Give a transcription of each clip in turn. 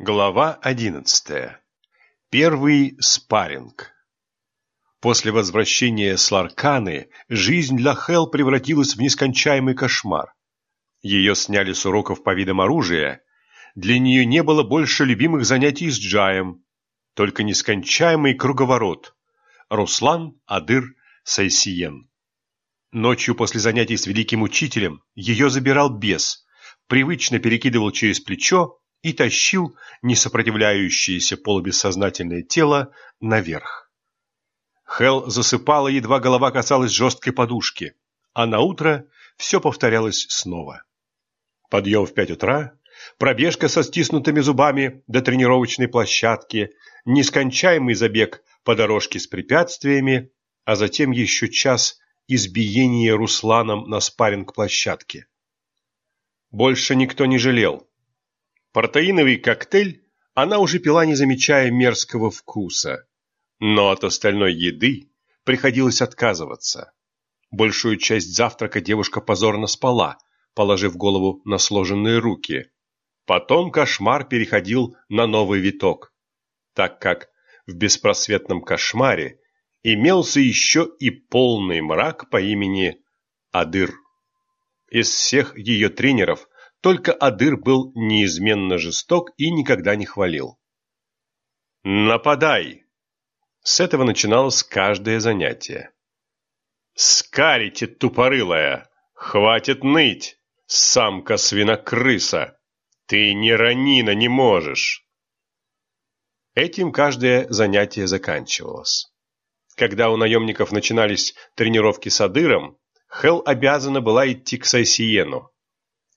Глава одиннадцатая. Первый спарринг. После возвращения с Ларканы жизнь для Хел превратилась в нескончаемый кошмар. Ее сняли с уроков по видам оружия. Для нее не было больше любимых занятий с Джаем, только нескончаемый круговорот. Руслан, Адыр, Сайсиен. Ночью после занятий с великим учителем ее забирал бес, привычно перекидывал через плечо и тащил несопротивляющееся полубессознательное тело наверх. Хел засыпала, едва голова касалась жесткой подушки, а на утро все повторялось снова. Подъем в пять утра, пробежка со стиснутыми зубами до тренировочной площадки, нескончаемый забег по дорожке с препятствиями, а затем еще час избиения Русланом на спарринг-площадке. Больше никто не жалел. Протеиновый коктейль она уже пила, не замечая мерзкого вкуса. Но от остальной еды приходилось отказываться. Большую часть завтрака девушка позорно спала, положив голову на сложенные руки. Потом кошмар переходил на новый виток, так как в беспросветном кошмаре имелся еще и полный мрак по имени Адыр. Из всех ее тренеров только Адыр был неизменно жесток и никогда не хвалил. «Нападай!» С этого начиналось каждое занятие. «Скарите, тупорылая! Хватит ныть, самка-свинокрыса! Ты ни ранина не можешь!» Этим каждое занятие заканчивалось. Когда у наемников начинались тренировки с Адыром, Хел обязана была идти к Сайсиену.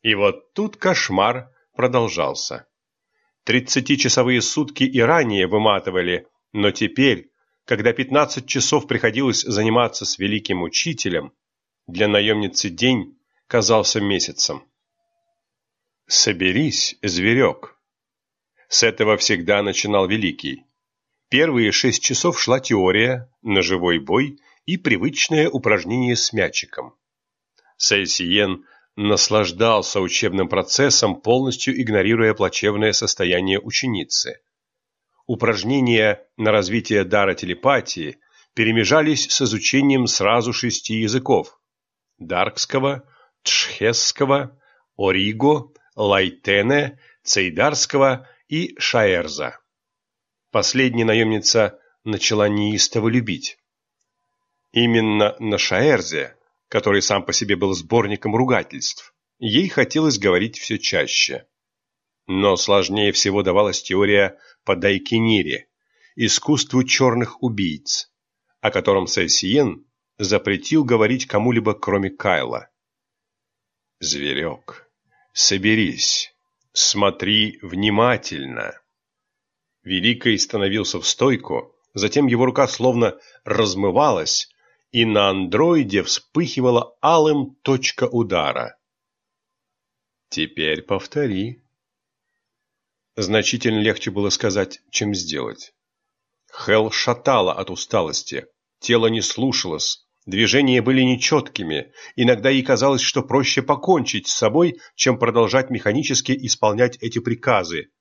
И вот тут кошмар продолжался. Тридцатичасовые сутки и ранее выматывали, но теперь, когда пятнадцать часов приходилось заниматься с великим учителем, для наемницы день казался месяцем. «Соберись, зверек!» С этого всегда начинал Великий. Первые шесть часов шла теория, ножевой бой и привычное упражнение с мячиком. Сайсиен наслаждался учебным процессом, полностью игнорируя плачевное состояние ученицы. Упражнения на развитие дара телепатии перемежались с изучением сразу шести языков – даркского, тшхесского, ориго, лайтене, цейдарского и шаэрза. Последняя наемница начала неистово любить. Именно на шаэрзе который сам по себе был сборником ругательств, ей хотелось говорить все чаще. Но сложнее всего давалась теория по Дайкинире, искусству черных убийц, о котором Сесиен запретил говорить кому-либо, кроме Кайла. «Зверек, соберись, смотри внимательно». Великий становился в стойку, затем его рука словно размывалась, и на андроиде вспыхивала алым точка удара. «Теперь повтори». Значительно легче было сказать, чем сделать. Хел шатала от усталости, тело не слушалось, движения были нечеткими, иногда ей казалось, что проще покончить с собой, чем продолжать механически исполнять эти приказы.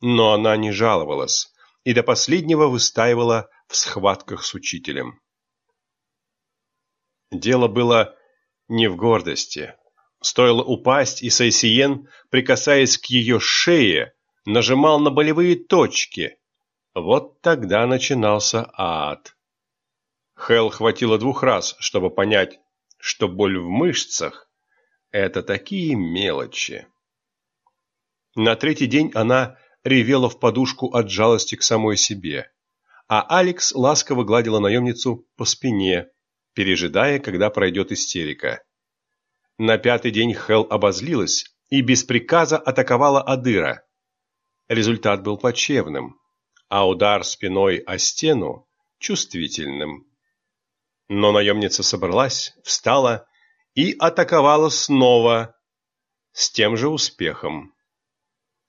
Но она не жаловалась и до последнего выстаивала в схватках с учителем. Дело было не в гордости. Стоило упасть, и Сайсиен, прикасаясь к ее шее, нажимал на болевые точки. Вот тогда начинался ад. Хел хватило двух раз, чтобы понять, что боль в мышцах – это такие мелочи. На третий день она ревела в подушку от жалости к самой себе, а Алекс ласково гладила наемницу по спине, пережидая, когда пройдет истерика. На пятый день Хел обозлилась и без приказа атаковала Адыра. Результат был плачевным, а удар спиной о стену – чувствительным. Но наемница собралась, встала и атаковала снова, с тем же успехом.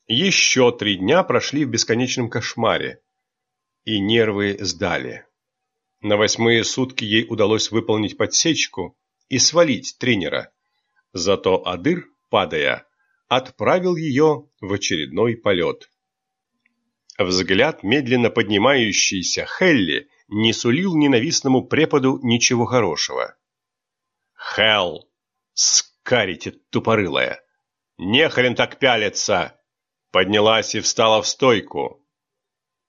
Еще три дня прошли в бесконечном кошмаре, и нервы сдали. На восьмые сутки ей удалось выполнить подсечку и свалить тренера. Зато Адыр, падая, отправил ее в очередной полет. Взгляд медленно поднимающийся Хелли не сулил ненавистному преподу ничего хорошего. «Хелл, скарите тупорылая! Нехрен так пялиться!» Поднялась и встала в стойку.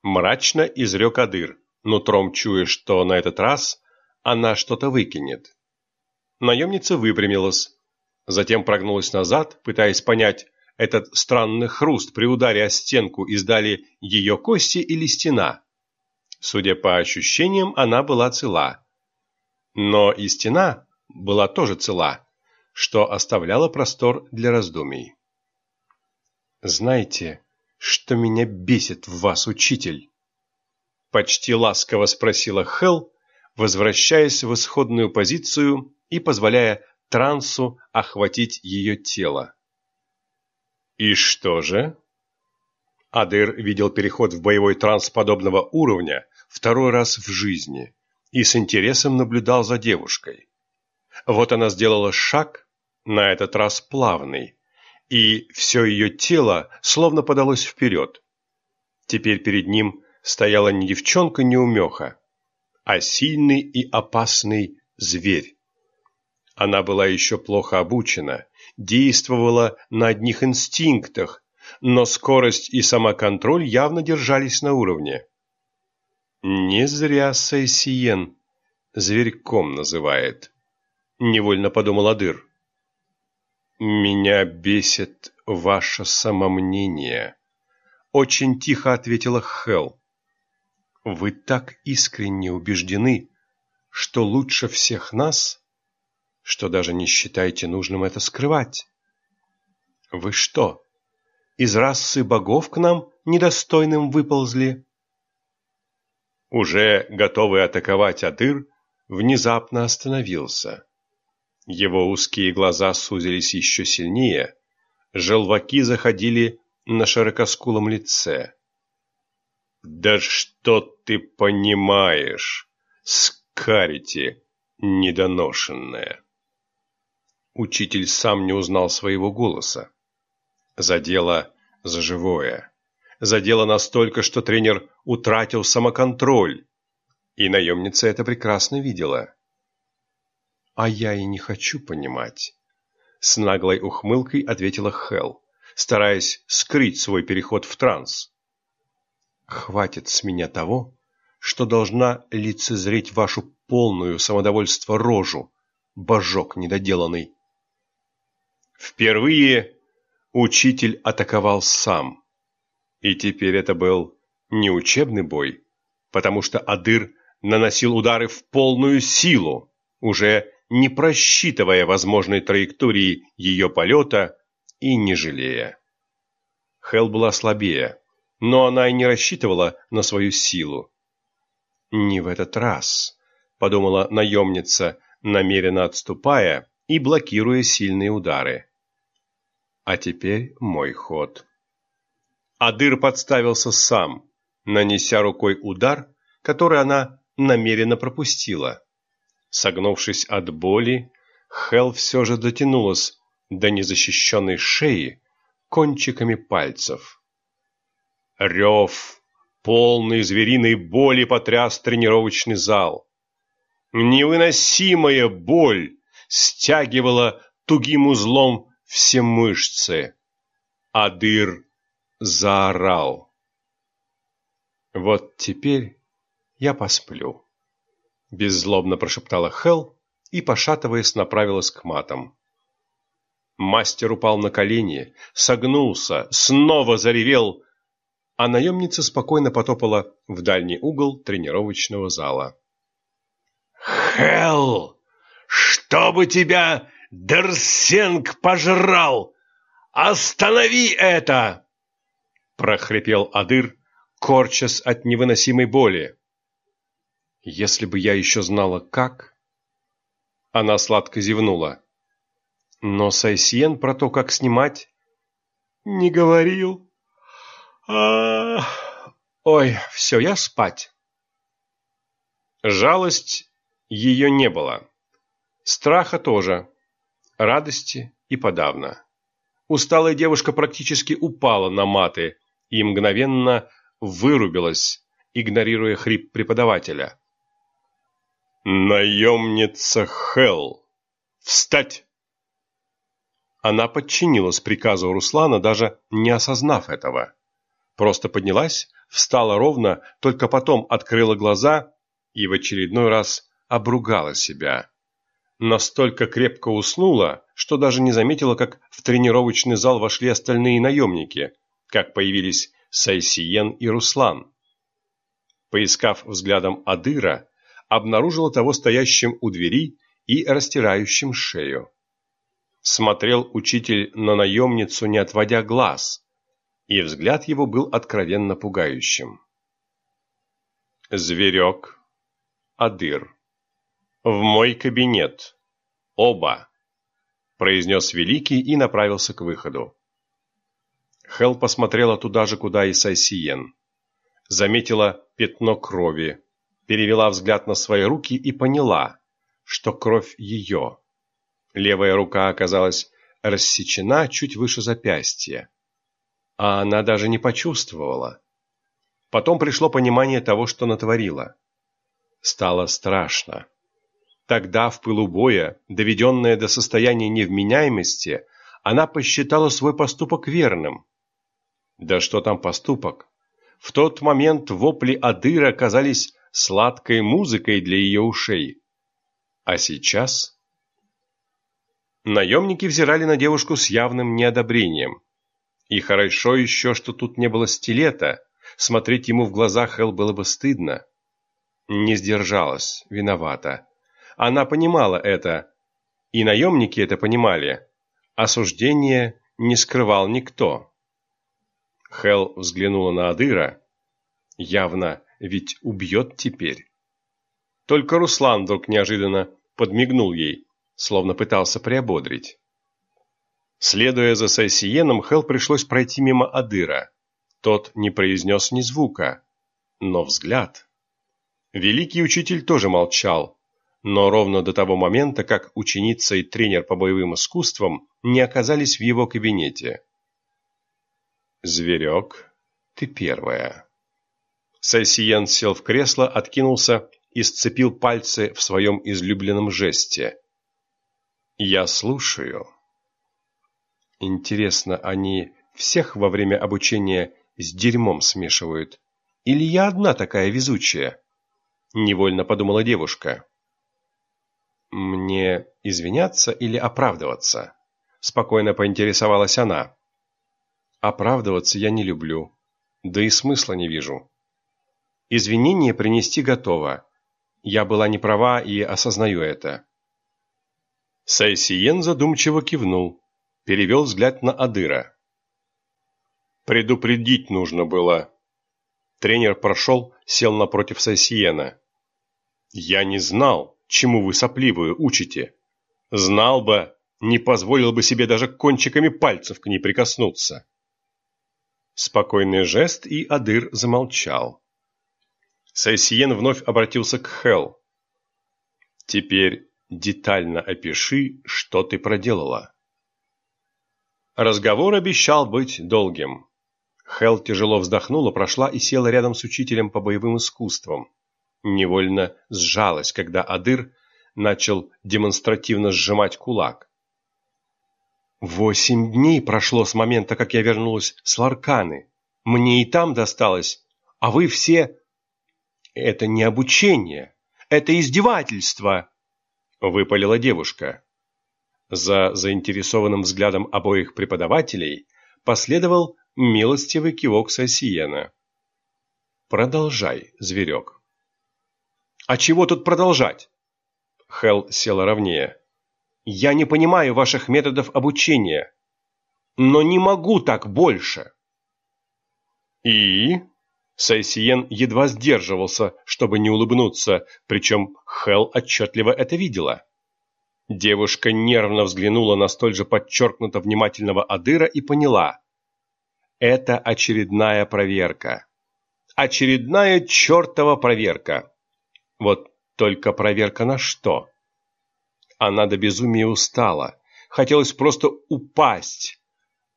Мрачно изрек Адыр, нутром чуя, что на этот раз она что-то выкинет. Наемница выпрямилась, затем прогнулась назад, пытаясь понять, этот странный хруст при ударе о стенку издали ее кости или стена. Судя по ощущениям, она была цела. Но и стена была тоже цела, что оставляло простор для раздумий. «Знаете, что меня бесит в вас, учитель?» Почти ласково спросила Хелл, возвращаясь в исходную позицию и позволяя трансу охватить ее тело. И что же? Адыр видел переход в боевой транс подобного уровня второй раз в жизни и с интересом наблюдал за девушкой. Вот она сделала шаг, на этот раз плавный, и все ее тело словно подалось вперед. Теперь перед ним стояла не девчонка-неумеха, а сильный и опасный зверь. Она была еще плохо обучена действовала на одних инстинктах, но скорость и самоконтроль явно держались на уровне. Не зря Сайсиен зверьком называет, невольно подумал Адыр. Меня бесит ваше самомнение, очень тихо ответила Хел. Вы так искренне убеждены, что лучше всех нас что даже не считаете нужным это скрывать. Вы что, из расы богов к нам недостойным выползли? Уже готовый атаковать Адыр, внезапно остановился. Его узкие глаза сузились еще сильнее, желваки заходили на широкоскулом лице. «Да что ты понимаешь, скарите недоношенное!» Учитель сам не узнал своего голоса. Задело за живое. Задело настолько, что тренер утратил самоконтроль. И наемница это прекрасно видела. «А я и не хочу понимать», — с наглой ухмылкой ответила Хел, стараясь скрыть свой переход в транс. «Хватит с меня того, что должна лицезреть вашу полную самодовольство рожу, божок недоделанный. Впервые учитель атаковал сам. И теперь это был не учебный бой, потому что Адыр наносил удары в полную силу, уже не просчитывая возможной траектории ее полета и не жалея. Хел была слабее, но она и не рассчитывала на свою силу. «Не в этот раз», — подумала наемница, намеренно отступая и блокируя сильные удары. А теперь мой ход. Адыр подставился сам, нанеся рукой удар, который она намеренно пропустила. Согнувшись от боли, Хел все же дотянулась до незащищенной шеи кончиками пальцев. Рев, полный звериной боли потряс тренировочный зал. Невыносимая боль стягивала тугим узлом все мышцы. Адыр заорал. «Вот теперь я посплю», — беззлобно прошептала Хел и, пошатываясь, направилась к матам. Мастер упал на колени, согнулся, снова заревел, а наемница спокойно потопала в дальний угол тренировочного зала. «Хелл, чтобы тебя Дерсенг пожрал! Останови это!» прохрипел Адыр, корчась от невыносимой боли. «Если бы я еще знала, как...» Она сладко зевнула. Но Сайсиен про то, как снимать, не говорил. А Ой, все, я спать. Жалость ее не было. Страха тоже радости и подавно. Усталая девушка практически упала на маты и мгновенно вырубилась, игнорируя хрип преподавателя. «Наемница Хелл! Встать!» Она подчинилась приказу Руслана, даже не осознав этого. Просто поднялась, встала ровно, только потом открыла глаза и в очередной раз обругала себя. Настолько крепко уснула, что даже не заметила, как в тренировочный зал вошли остальные наемники, как появились Сайсиен и Руслан. Поискав взглядом Адыра, обнаружила того стоящим у двери и растирающим шею. Смотрел учитель на наемницу, не отводя глаз, и взгляд его был откровенно пугающим. «Зверек, Адыр, в мой кабинет, оба!» произнес Великий и направился к выходу. Хел посмотрела туда же, куда и Сайсиен. Заметила пятно крови, перевела взгляд на свои руки и поняла, что кровь ее. Левая рука оказалась рассечена чуть выше запястья, а она даже не почувствовала. Потом пришло понимание того, что натворила. Стало страшно. Тогда, в пылу боя, доведенная до состояния невменяемости, она посчитала свой поступок верным. Да что там поступок? В тот момент вопли Адыра казались сладкой музыкой для ее ушей. А сейчас... Наемники взирали на девушку с явным неодобрением. И хорошо еще, что тут не было стилета. Смотреть ему в глаза Хелл было бы стыдно. Не сдержалась, виновата. Она понимала это. И наемники это понимали. Осуждение не скрывал никто. Хел взглянула на Адыра. Явно ведь убьет теперь. Только Руслан вдруг неожиданно подмигнул ей, словно пытался приободрить. Следуя за Сайсиеном, Хел пришлось пройти мимо Адыра. Тот не произнес ни звука, но взгляд. Великий учитель тоже молчал, но ровно до того момента, как ученица и тренер по боевым искусствам не оказались в его кабинете. «Зверек, ты первая». Сайсиен сел в кресло, откинулся и сцепил пальцы в своем излюбленном жесте. «Я слушаю». Интересно, они всех во время обучения с дерьмом смешивают? Или я одна такая везучая? Невольно подумала девушка. Мне извиняться или оправдываться? Спокойно поинтересовалась она. Оправдываться я не люблю, да и смысла не вижу. Извинения принести готово. Я была не права и осознаю это. Сайсиен задумчиво кивнул, перевел взгляд на Адыра. Предупредить нужно было. Тренер прошел, сел напротив Сайсиена. Я не знал, чему вы сопливую учите. Знал бы, не позволил бы себе даже кончиками пальцев к ней прикоснуться. Спокойный жест, и Адыр замолчал. Сайсиен вновь обратился к Хел. «Теперь детально опиши, что ты проделала». Разговор обещал быть долгим. Хел тяжело вздохнула, прошла и села рядом с учителем по боевым искусствам. Невольно сжалась, когда Адыр начал демонстративно сжимать кулак. «Восемь дней прошло с момента, как я вернулась с Ларканы. Мне и там досталось, а вы все это не обучение, это издевательство, выпалила девушка. За заинтересованным взглядом обоих преподавателей последовал милостивый кивок Сосиена. Продолжай, зверек. А чего тут продолжать? Хел села ровнее. Я не понимаю ваших методов обучения, но не могу так больше. И Сайсиен едва сдерживался, чтобы не улыбнуться, причем Хел отчетливо это видела. Девушка нервно взглянула на столь же подчеркнуто внимательного Адыра и поняла. Это очередная проверка. Очередная чертова проверка. Вот только проверка на что? Она до безумия устала. Хотелось просто упасть.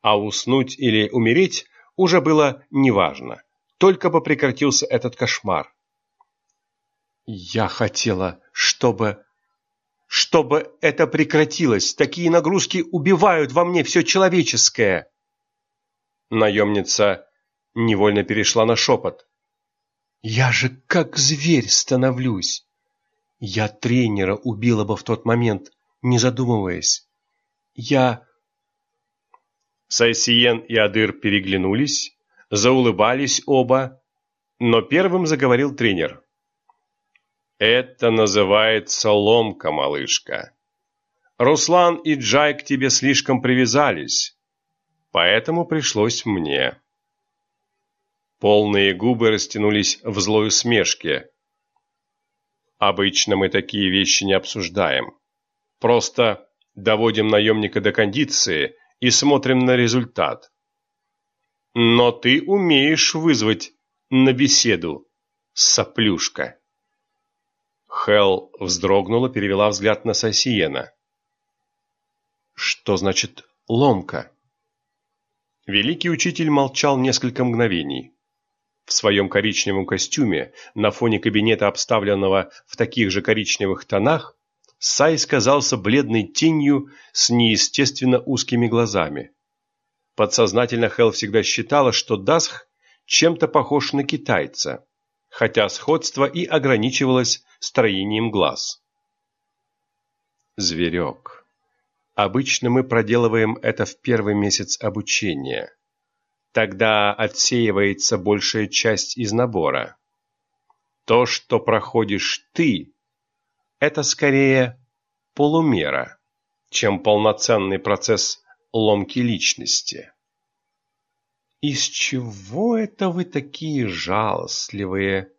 А уснуть или умереть уже было неважно. только бы прекратился этот кошмар. Я хотела, чтобы... Чтобы это прекратилось. Такие нагрузки убивают во мне все человеческое. Наемница невольно перешла на шепот. Я же как зверь становлюсь. Я тренера убила бы в тот момент, не задумываясь. Я... Сайсиен и Адыр переглянулись, заулыбались оба, но первым заговорил тренер. «Это называется ломка, малышка. Руслан и Джай к тебе слишком привязались, поэтому пришлось мне». Полные губы растянулись в злой усмешке. «Обычно мы такие вещи не обсуждаем. Просто доводим наемника до кондиции и смотрим на результат. Но ты умеешь вызвать на беседу, соплюшка. Хел вздрогнула, перевела взгляд на Сосиена. Что значит ломка? Великий учитель молчал несколько мгновений. В своем коричневом костюме, на фоне кабинета, обставленного в таких же коричневых тонах, Сай казался бледной тенью с неестественно узкими глазами. Подсознательно Хел всегда считала, что Дасх чем-то похож на китайца, хотя сходство и ограничивалось строением глаз. Зверек. Обычно мы проделываем это в первый месяц обучения. Тогда отсеивается большая часть из набора. То, что проходишь ты, это скорее полумера, чем полноценный процесс ломки личности. «Из чего это вы такие жалостливые?»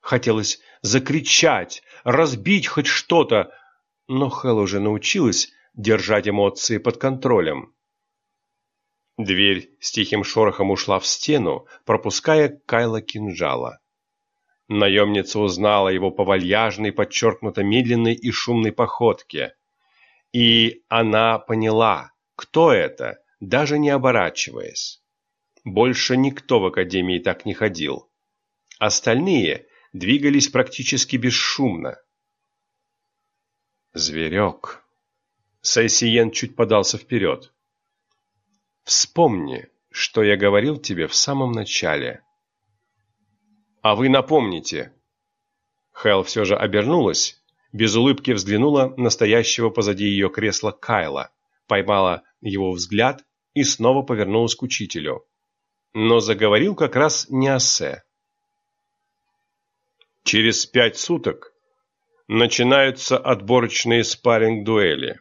Хотелось закричать, разбить хоть что-то, но Хэл уже научилась держать эмоции под контролем. Дверь с тихим шорохом ушла в стену, пропуская Кайла кинжала. Наемница узнала его по вальяжной, подчеркнуто медленной и шумной походке. И она поняла, кто это, даже не оборачиваясь. Больше никто в академии так не ходил. Остальные двигались практически бесшумно. «Зверек!» Сайсиен чуть подался вперед. «Вспомни, что я говорил тебе в самом начале». «А вы напомните!» Хэл все же обернулась, без улыбки взглянула на стоящего позади ее кресла Кайла поймала его взгляд и снова повернулась к учителю. Но заговорил как раз не Ассе. Через пять суток начинаются отборочные спарринг-дуэли.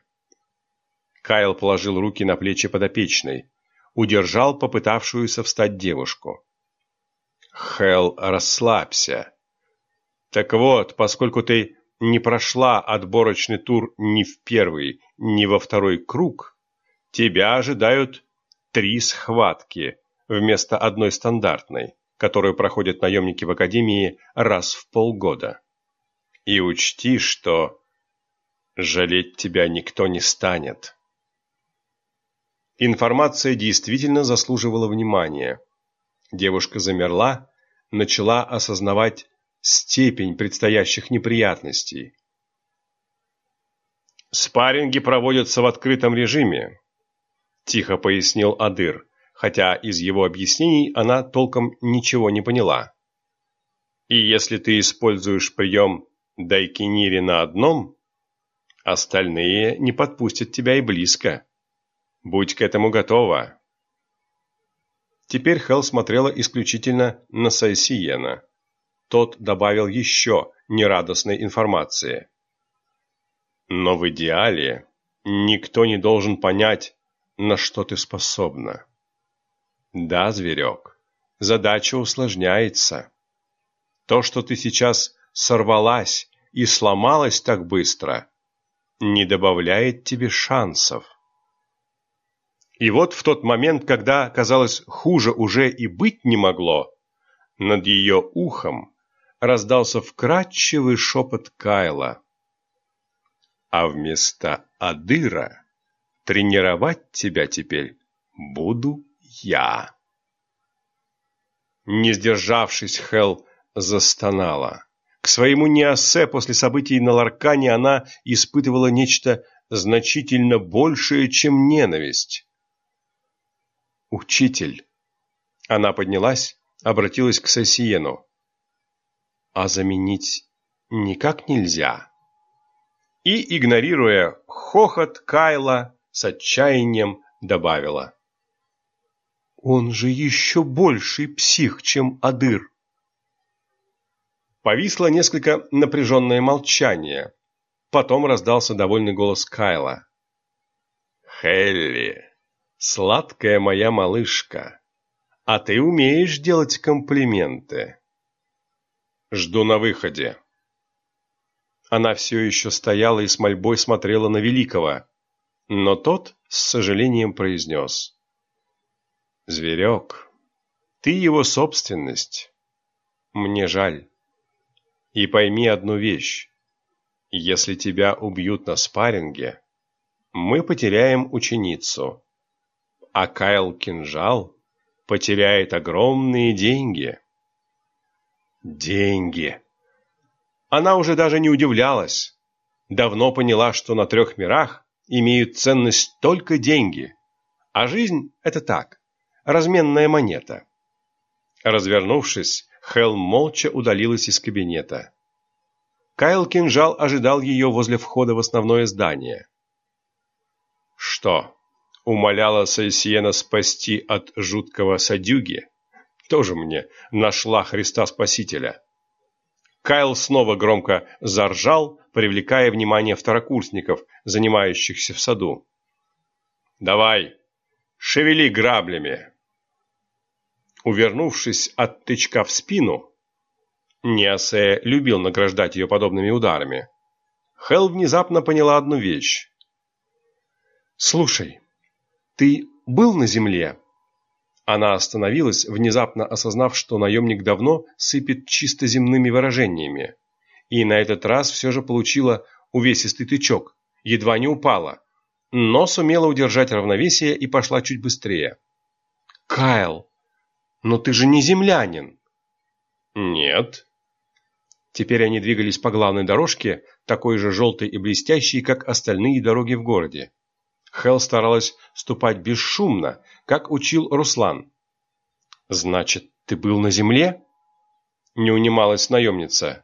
Кайл положил руки на плечи подопечной, удержал попытавшуюся встать девушку. Хел, расслабься. Так вот, поскольку ты не прошла отборочный тур ни в первый, ни во второй круг, тебя ожидают три схватки вместо одной стандартной, которую проходят наемники в Академии раз в полгода. И учти, что жалеть тебя никто не станет. Информация действительно заслуживала внимания. Девушка замерла, начала осознавать степень предстоящих неприятностей. «Спарринги проводятся в открытом режиме», – тихо пояснил Адыр, хотя из его объяснений она толком ничего не поняла. «И если ты используешь прием дайкинири на одном, остальные не подпустят тебя и близко. Будь к этому готова». Теперь Хелл смотрела исключительно на Сайсиена. Тот добавил еще нерадостной информации. Но в идеале никто не должен понять, на что ты способна. Да, зверек, задача усложняется. То, что ты сейчас сорвалась и сломалась так быстро, не добавляет тебе шансов. И вот в тот момент, когда, казалось, хуже уже и быть не могло, над ее ухом раздался вкрадчивый шепот Кайла. А вместо Адыра тренировать тебя теперь буду я. Не сдержавшись, Хел застонала. К своему неосе после событий на Ларкане она испытывала нечто значительно большее, чем ненависть. «Учитель!» Она поднялась, обратилась к Сосиену. «А заменить никак нельзя?» И, игнорируя хохот Кайла, с отчаянием добавила. «Он же еще больший псих, чем Адыр!» Повисло несколько напряженное молчание. Потом раздался довольный голос Кайла. «Хелли, сладкая моя малышка, а ты умеешь делать комплименты?» «Жду на выходе». Она все еще стояла и с мольбой смотрела на Великого, но тот с сожалением произнес. «Зверек, ты его собственность. Мне жаль». И пойми одну вещь. Если тебя убьют на спарринге, мы потеряем ученицу, а Кайл Кинжал потеряет огромные деньги. Деньги. Она уже даже не удивлялась. Давно поняла, что на трех мирах имеют ценность только деньги, а жизнь – это так, разменная монета. Развернувшись, Хел молча удалилась из кабинета. Кайл Кинжал ожидал ее возле входа в основное здание. «Что, умоляла Сайсиена спасти от жуткого садюги? Тоже мне нашла Христа Спасителя». Кайл снова громко заржал, привлекая внимание второкурсников, занимающихся в саду. «Давай, шевели граблями!» Увернувшись от тычка в спину, Ниасе любил награждать ее подобными ударами, Хел внезапно поняла одну вещь. «Слушай, ты был на земле?» Она остановилась, внезапно осознав, что наемник давно сыпет чисто земными выражениями, и на этот раз все же получила увесистый тычок, едва не упала, но сумела удержать равновесие и пошла чуть быстрее. «Кайл!» «Но ты же не землянин!» «Нет». Теперь они двигались по главной дорожке, такой же желтой и блестящей, как остальные дороги в городе. Хел старалась ступать бесшумно, как учил Руслан. «Значит, ты был на земле?» Не унималась наемница.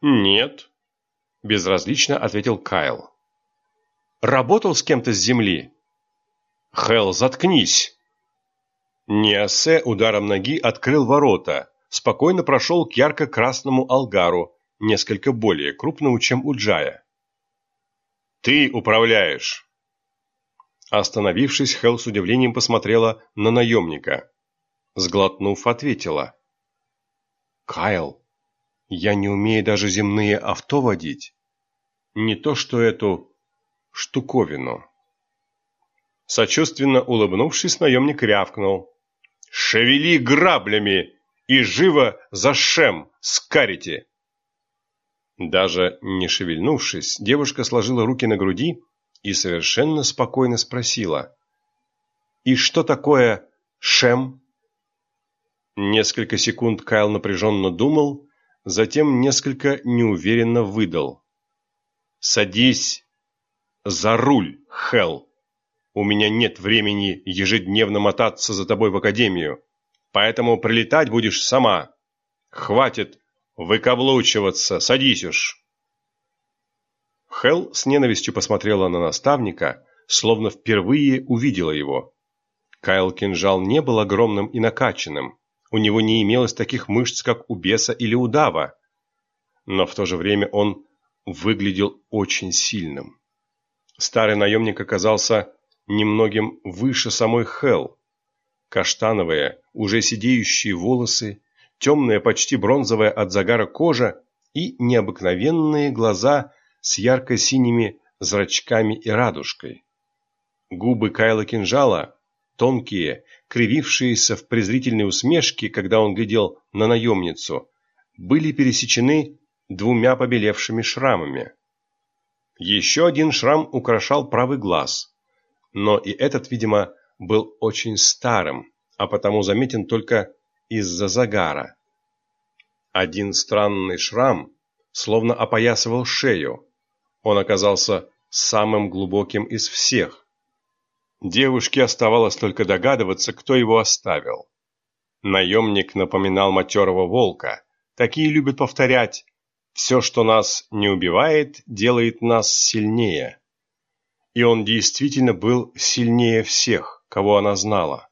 «Нет», – безразлично ответил Кайл. «Работал с кем-то с земли?» «Хел, заткнись!» Ниасе ударом ноги открыл ворота, спокойно прошел к ярко-красному алгару, несколько более крупному, чем у Джая. «Ты управляешь!» Остановившись, Хелл с удивлением посмотрела на наемника. Сглотнув, ответила. «Кайл, я не умею даже земные авто водить. Не то что эту штуковину». Сочувственно улыбнувшись, наемник рявкнул. «Шевели граблями и живо за шем скарите!» Даже не шевельнувшись, девушка сложила руки на груди и совершенно спокойно спросила. «И что такое шем?» Несколько секунд Кайл напряженно думал, затем несколько неуверенно выдал. «Садись за руль, Хелл!» У меня нет времени ежедневно мотаться за тобой в академию, поэтому прилетать будешь сама. Хватит выкаблучиваться, садись уж. Хел с ненавистью посмотрела на наставника, словно впервые увидела его. Кайл Кинжал не был огромным и накачанным, у него не имелось таких мышц, как у беса или удава, но в то же время он выглядел очень сильным. Старый наемник оказался немногим выше самой Хел. Каштановые, уже сидеющие волосы, темная, почти бронзовая от загара кожа и необыкновенные глаза с ярко-синими зрачками и радужкой. Губы Кайла Кинжала, тонкие, кривившиеся в презрительной усмешке, когда он глядел на наемницу, были пересечены двумя побелевшими шрамами. Еще один шрам украшал правый глаз, но и этот, видимо, был очень старым, а потому заметен только из-за загара. Один странный шрам словно опоясывал шею. Он оказался самым глубоким из всех. Девушке оставалось только догадываться, кто его оставил. Наемник напоминал матерого волка. Такие любят повторять «все, что нас не убивает, делает нас сильнее». И он действительно был сильнее всех, кого она знала.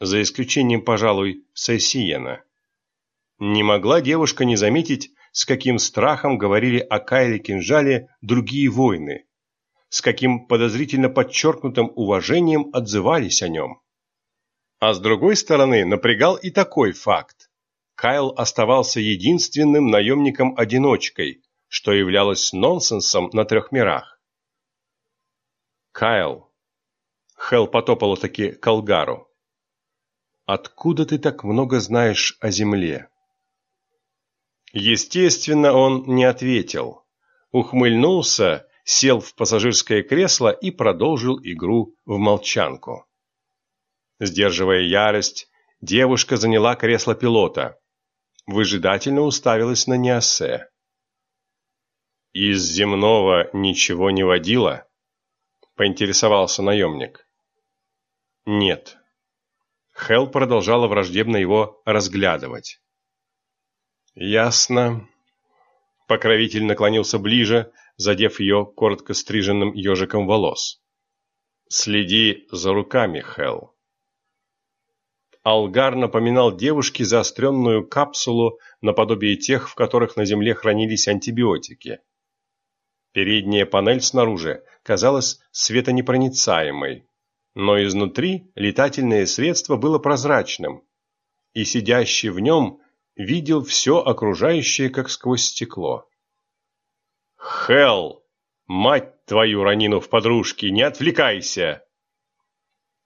За исключением, пожалуй, Сесиена. Не могла девушка не заметить, с каким страхом говорили о Кайле Кинжале другие воины, с каким подозрительно подчеркнутым уважением отзывались о нем. А с другой стороны, напрягал и такой факт. Кайл оставался единственным наемником-одиночкой, что являлось нонсенсом на трех мирах. «Кайл», — Хелл потопала таки к Алгару, — «откуда ты так много знаешь о земле?» Естественно, он не ответил. Ухмыльнулся, сел в пассажирское кресло и продолжил игру в молчанку. Сдерживая ярость, девушка заняла кресло пилота. Выжидательно уставилась на Неосе. «Из земного ничего не водила?» — поинтересовался наемник. «Нет». Хелл продолжала враждебно его разглядывать. «Ясно». Покровитель наклонился ближе, задев ее коротко стриженным ежиком волос. «Следи за руками, Хелл». Алгар напоминал девушке заостренную капсулу наподобие тех, в которых на Земле хранились антибиотики. Передняя панель снаружи казалась светонепроницаемой, но изнутри летательное средство было прозрачным, и сидящий в нем видел все окружающее, как сквозь стекло. «Хелл! Мать твою, ранину в подружки, не отвлекайся!»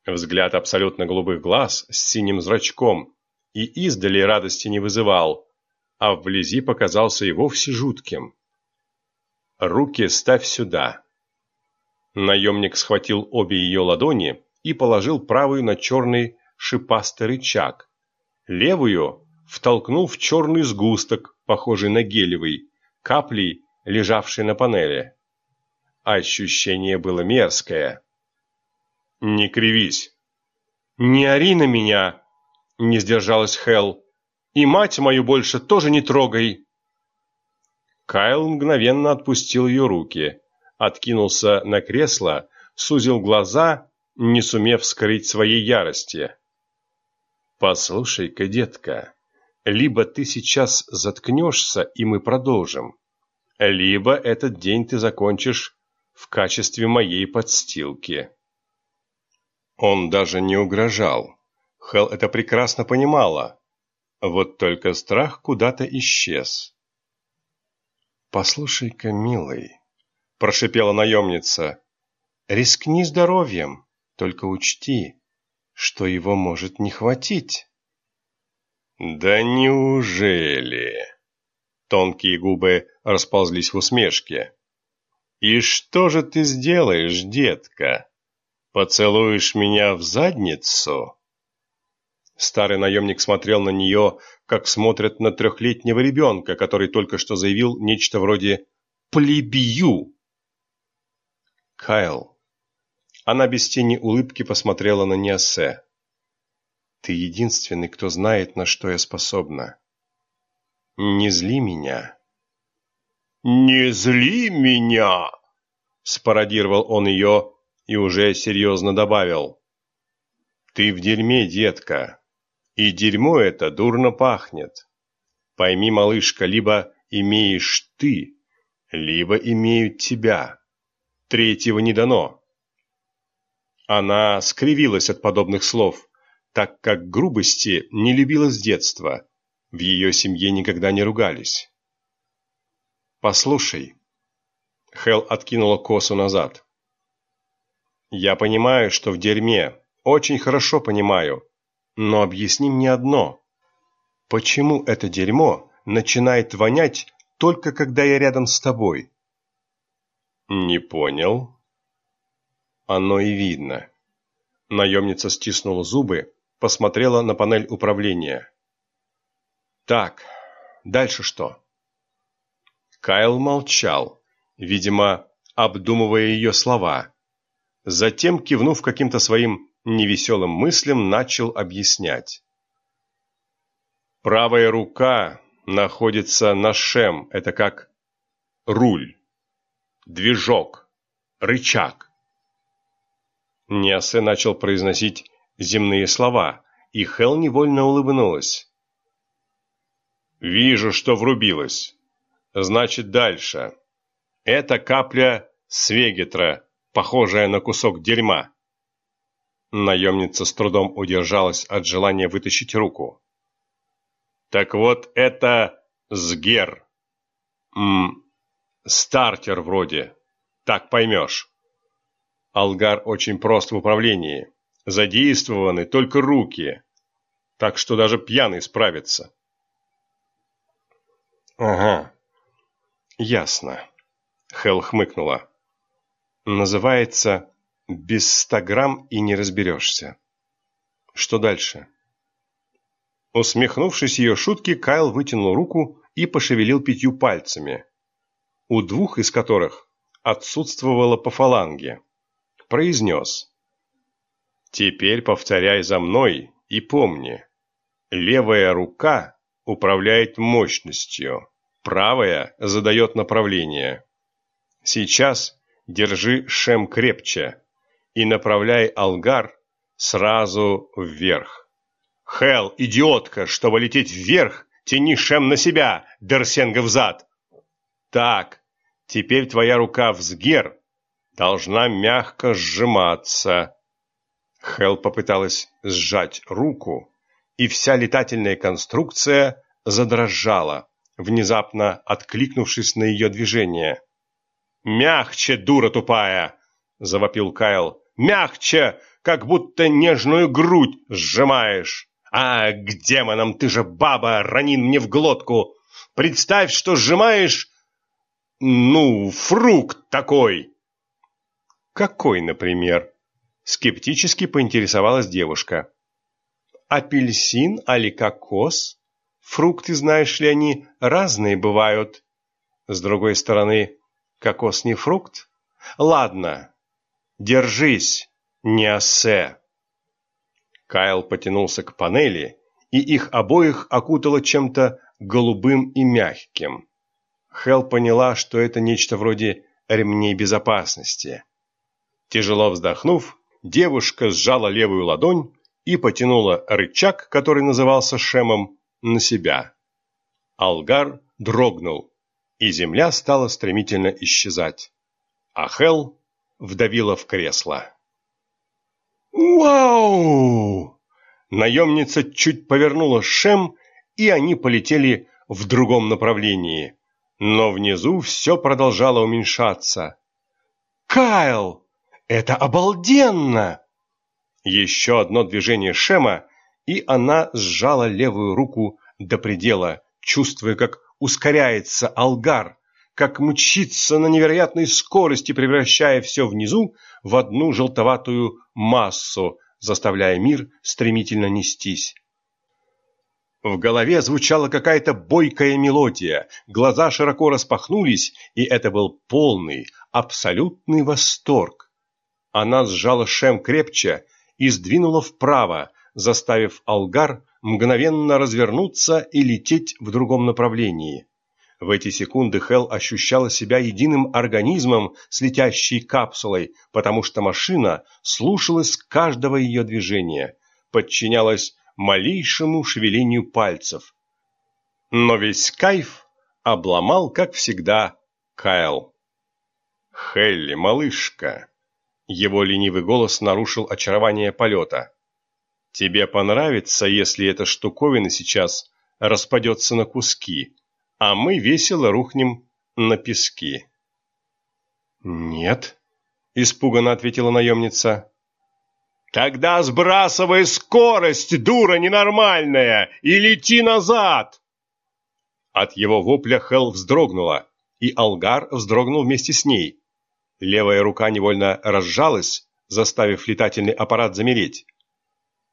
Взгляд абсолютно голубых глаз с синим зрачком и издали радости не вызывал, а вблизи показался и вовсе жутким. «Руки ставь сюда!» Наемник схватил обе ее ладони и положил правую на черный шипастый рычаг, левую втолкнул в черный сгусток, похожий на гелевый, каплей, лежавшей на панели. Ощущение было мерзкое. «Не кривись!» «Не ори на меня!» — не сдержалась Хел. «И мать мою больше тоже не трогай!» Кайл мгновенно отпустил ее руки, откинулся на кресло, сузил глаза, не сумев скрыть своей ярости. «Послушай-ка, детка, либо ты сейчас заткнешься, и мы продолжим, либо этот день ты закончишь в качестве моей подстилки». Он даже не угрожал. Хел это прекрасно понимала. Вот только страх куда-то исчез. «Послушай-ка, милый», – прошипела наемница, – «рискни здоровьем, только учти, что его может не хватить». «Да неужели?» Тонкие губы расползлись в усмешке. «И что же ты сделаешь, детка? Поцелуешь меня в задницу?» Старый наемник смотрел на нее, как смотрят на трехлетнего ребенка, который только что заявил нечто вроде «плебью». «Кайл». Она без тени улыбки посмотрела на Ниасе. Ты единственный, кто знает, на что я способна. Не зли меня. Не зли меня! Спародировал он ее и уже серьезно добавил. Ты в дерьме, детка. И дерьмо это дурно пахнет. Пойми, малышка, либо имеешь ты, либо имеют тебя. Третьего не дано. Она скривилась от подобных слов так как грубости не любила с детства. В ее семье никогда не ругались. «Послушай», — Хел откинула косу назад. «Я понимаю, что в дерьме, очень хорошо понимаю, но объясни мне одно. Почему это дерьмо начинает вонять только когда я рядом с тобой?» «Не понял». «Оно и видно». Наемница стиснула зубы посмотрела на панель управления. Так, дальше что? Кайл молчал, видимо, обдумывая ее слова. Затем, кивнув каким-то своим невеселым мыслям, начал объяснять. Правая рука находится на шем, это как руль, движок, рычаг. Ниасе начал произносить земные слова, и Хел невольно улыбнулась. «Вижу, что врубилась. Значит, дальше. Это капля свегетра, похожая на кусок дерьма». Наемница с трудом удержалась от желания вытащить руку. «Так вот, это сгер. М стартер вроде. Так поймешь». Алгар очень прост в управлении. Задействованы только руки. Так что даже пьяный справится. Ага. Ясно. Хел хмыкнула. Называется «Без ста грамм и не разберешься». Что дальше? Усмехнувшись ее шутки, Кайл вытянул руку и пошевелил пятью пальцами, у двух из которых отсутствовало по фаланге произнес. «Теперь повторяй за мной и помни, левая рука управляет мощностью, правая задает направление. Сейчас держи шем крепче и направляй алгар сразу вверх. Хел, идиотка, чтобы лететь вверх, тяни шем на себя, Дерсенга взад. Так, теперь твоя рука в сгер, должна мягко сжиматься. Хел попыталась сжать руку, и вся летательная конструкция задрожала, внезапно откликнувшись на ее движение. «Мягче, дура тупая!» – завопил Кайл. «Мягче, как будто нежную грудь сжимаешь! А, к демонам, ты же баба, ранин мне в глотку! Представь, что сжимаешь, ну, фрукт такой!» «Какой, например?» – скептически поинтересовалась девушка. «Апельсин али кокос? Фрукты, знаешь ли, они разные бывают. С другой стороны, кокос не фрукт? Ладно, держись, не осе!» Кайл потянулся к панели, и их обоих окутало чем-то голубым и мягким. Хел поняла, что это нечто вроде ремней безопасности. Тяжело вздохнув, девушка сжала левую ладонь и потянула рычаг, который назывался шемом, на себя. Алгар дрогнул, и земля стала стремительно исчезать. А Хел вдавила в кресло. «Вау!» Наемница чуть повернула шем, и они полетели в другом направлении. Но внизу все продолжало уменьшаться. «Кайл!» Это обалденно! Еще одно движение Шема, и она сжала левую руку до предела, чувствуя, как ускоряется Алгар, как мчится на невероятной скорости, превращая все внизу в одну желтоватую массу, заставляя мир стремительно нестись. В голове звучала какая-то бойкая мелодия, глаза широко распахнулись, и это был полный, абсолютный восторг. Она сжала шем крепче и сдвинула вправо, заставив Алгар мгновенно развернуться и лететь в другом направлении. В эти секунды Хел ощущала себя единым организмом с летящей капсулой, потому что машина слушалась каждого ее движения, подчинялась малейшему шевелению пальцев. Но весь кайф обломал, как всегда, Кайл. «Хелли, малышка!» Его ленивый голос нарушил очарование полета. «Тебе понравится, если эта штуковина сейчас распадется на куски, а мы весело рухнем на пески». «Нет», — испуганно ответила наемница. «Тогда сбрасывай скорость, дура ненормальная, и лети назад!» От его вопля Хел вздрогнула, и Алгар вздрогнул вместе с ней. Левая рука невольно разжалась, заставив летательный аппарат замереть.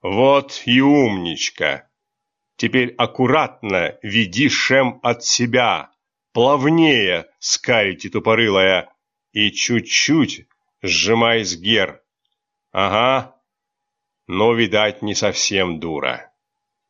«Вот и умничка!» Теперь аккуратно веди Шем от себя, плавнее, скарите тупорылая, и чуть-чуть сжимай сгер. Ага, но, видать, не совсем дура.